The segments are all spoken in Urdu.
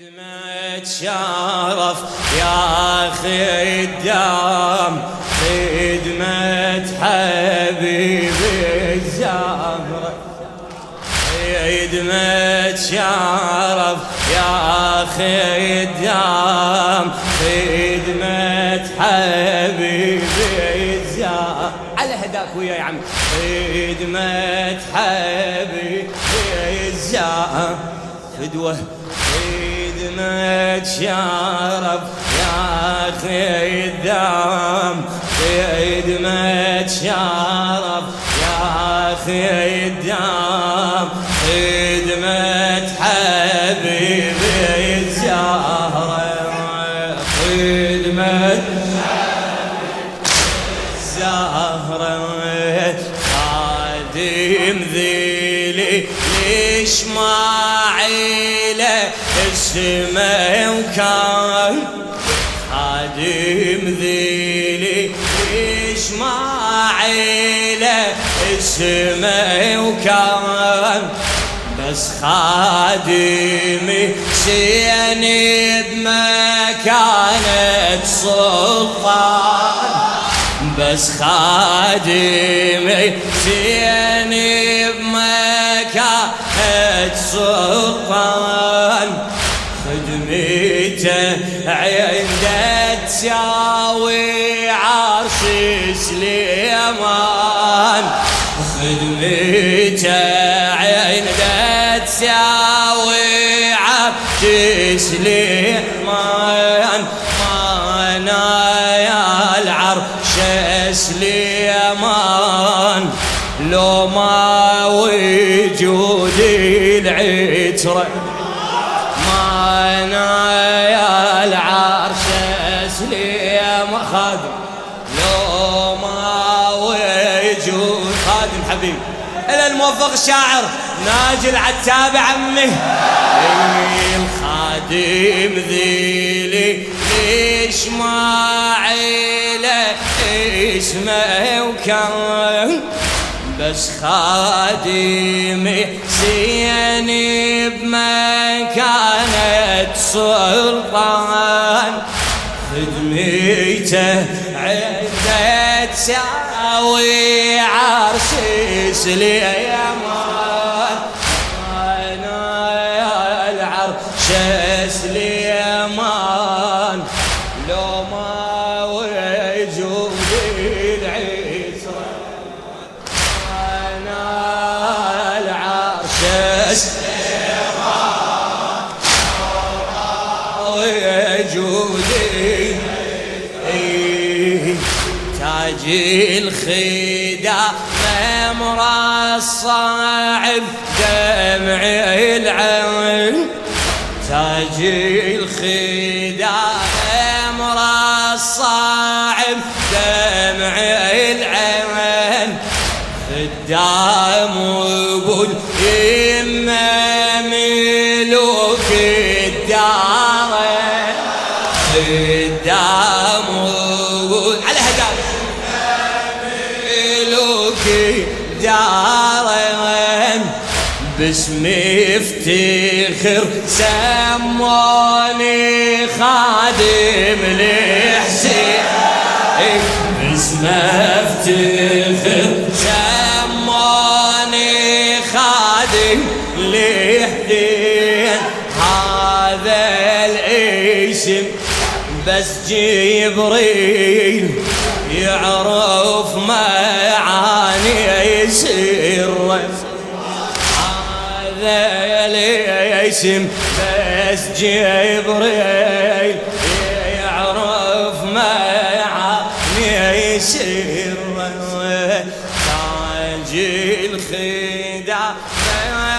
خدمة شرف يا خدام خدمة حبيبي الزهرة خدمة شرف يا خدام خدمة حبيبي الزهرة على هداك ويا يا عم خدمة حبيبي الزهرة فدوة خدمة شرف يا خدام خدمة شرف يا خدام خدمة اسمه وكان خادم ذيلي ليش ما اسمه وكان بس خادمي سيني بمكانة سلطان بس خادمي سيني عنده تساوي عرش سليمان خدمته عنده تساوي عرش سليمان انا يا العرش سليمان لو ما وجودي العتره ما انا يا العرش الموفق الشاعر ناجي العتاب عمي إيه الخادم ذيلي، ليش ما عيله؟ اسمه وكان؟ بس خادمي سيني بمكانة سلطان. خدميته عنده تساوي عرش سليمان انا يا العرش سلي مرصع بدمع العين، تاج الخدع مرصع بدمع العين. خدام وقول إما ملوك الدار خدام وقول الدار باسم افتخر سموني خادم لحسين باسم افتخر سموني خادم لحدين هذا الاسم بس جبريل يعرف معاني سر هذا الاسم بس جبريل يعرف معاني سر تاج الخدع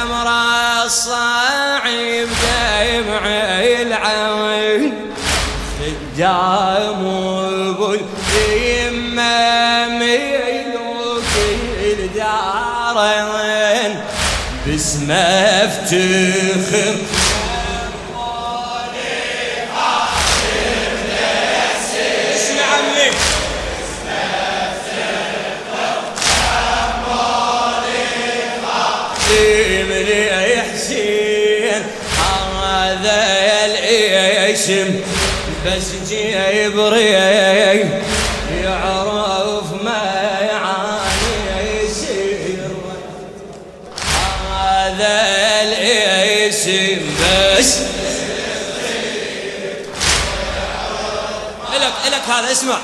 امر الصعيب دمع العين. خدام وقول باسم افتخر اسمع عمي من حسين هذا اسم بس جبري يعرف الاسم بس الك الك هذا اسمع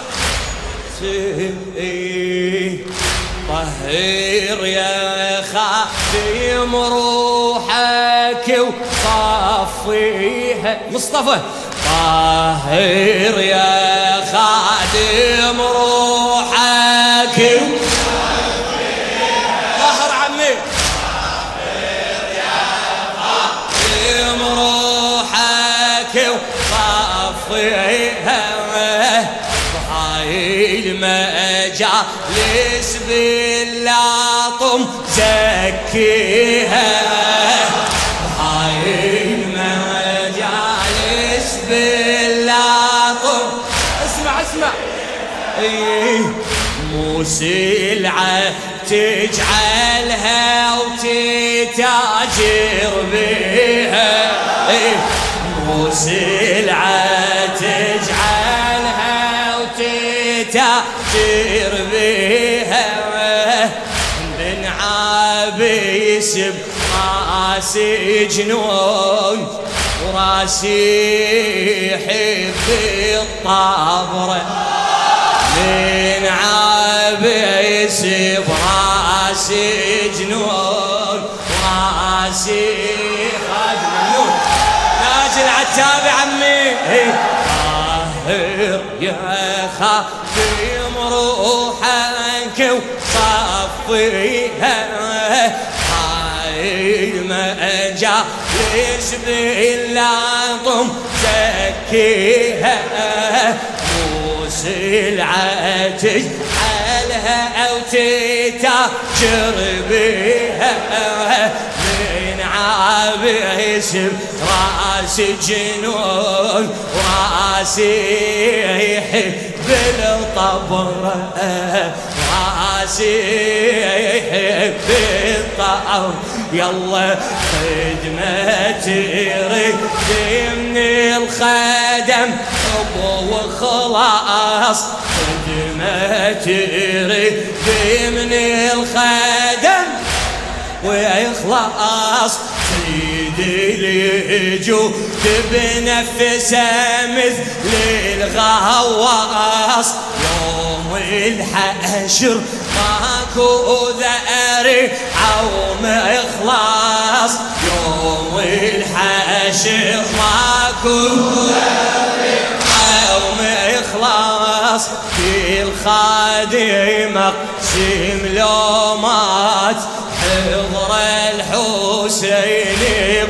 طهر يا خادم روحك وصفيها مصطفى طهر يا خادم روحك المجالس باللاطم زكيها بهاي المجالس باللاطم اسمع اسمع۔ ايه مو سلعة تجعلها وتتاجر بها ايه مو سلعة تجعلها وتتاجر عابيس براسي جنون وراسي يحب الطابره من عابس براسي جنون راسي خاد ممنون تاج العتاب عمي. طاهر يا خادم روحك وصفيها. هاي المجالس باللاطم زكيها سلعة تجعلها أو تتاجر بها من عابس راس جنون راسي يحب الطبر راسي يحب الطبر يلا خدمة رد من الخدم. حب وخلاص. خدمة رد من الخدم. ويخلص سيد الوجود بنفسه مثل الغواص يوم الحشر ما ماكو ذأري عوم إخلاص يوم الحشر ماكو ذأري عوم إخلاص في الخادم اقسم لومات حضر الحسين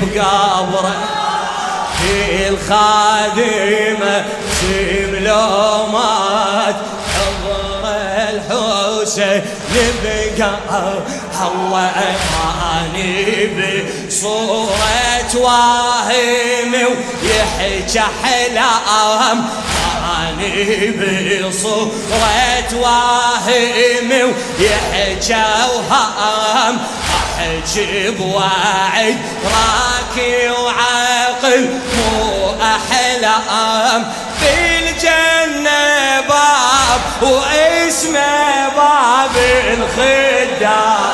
بقبره في الخادم الخادمة سملومات حضر الحسين بقى الله أماني بصورة واهم ويحكي أحلام أني بصورة واهم ويحكي أوهام احجي بوعد راكي وعاقل مو احلام في الجنة باب واسمه باب الخدام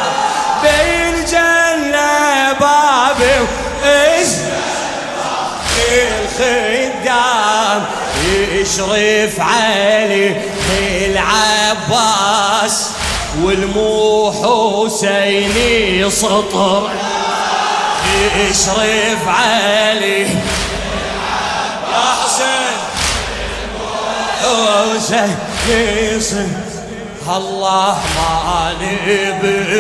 بالجنة باب واسمه الخدام يشرف عليه العباس والمو حسيني سطر يشرف عليه يا حسين حسين يصير الله ماني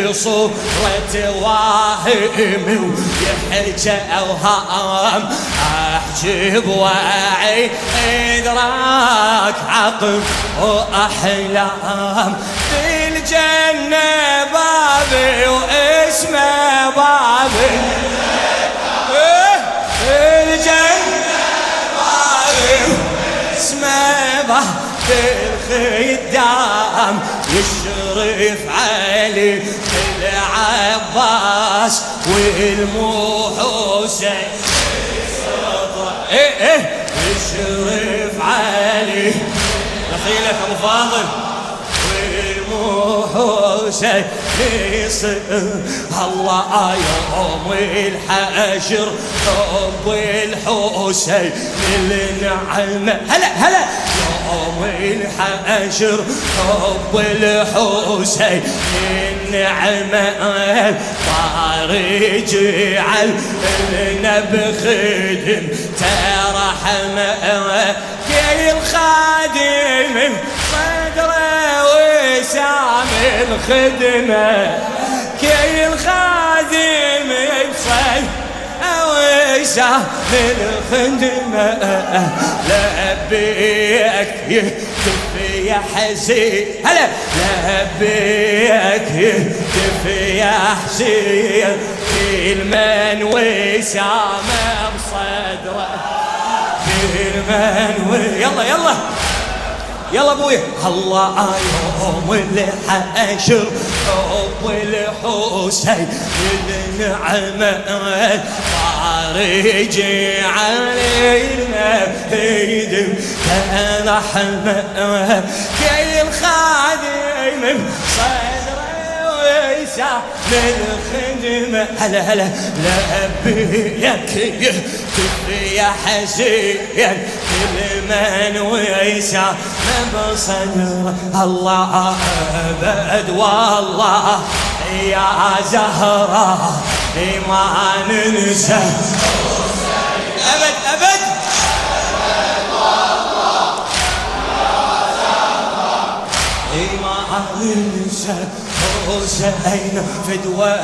بصورة واهم ويحكي أوهام أحجب وعي إدراك عقل وأحلام في الجنة بابي واسمه بابي الجنة بابي اسمه بابي الخدام يشرف علي العباس والمو حسين ايه ايه الشريف علي دخيلك ابو فاضل. والموحوسة يصير الله يوم الحشر حب الحسين. النعمة هلا هلا. يوم الحشر حب الحسين النعمة طارج على بخدم ترى حمى كي الخادم صدره وسام الخدمة كي الخادم بصدره وسام الخدمة لبيك يهتف يا حزين هلا لبيك يهتف يا حسين كل من وسام بصدره كل من يلا يلا يلا ابوي الله يوم الحشر يوم الحسين النعمة خارج علينا هيدم كان رحمة كي الخادم صدره ويسع للخدمة هلا هلا لبيك يهتف يا حسين كل من ويسع بصدر الله أبد والله يا زهرة ما ننسى أبد أبد عالم ننسى حسين فدوى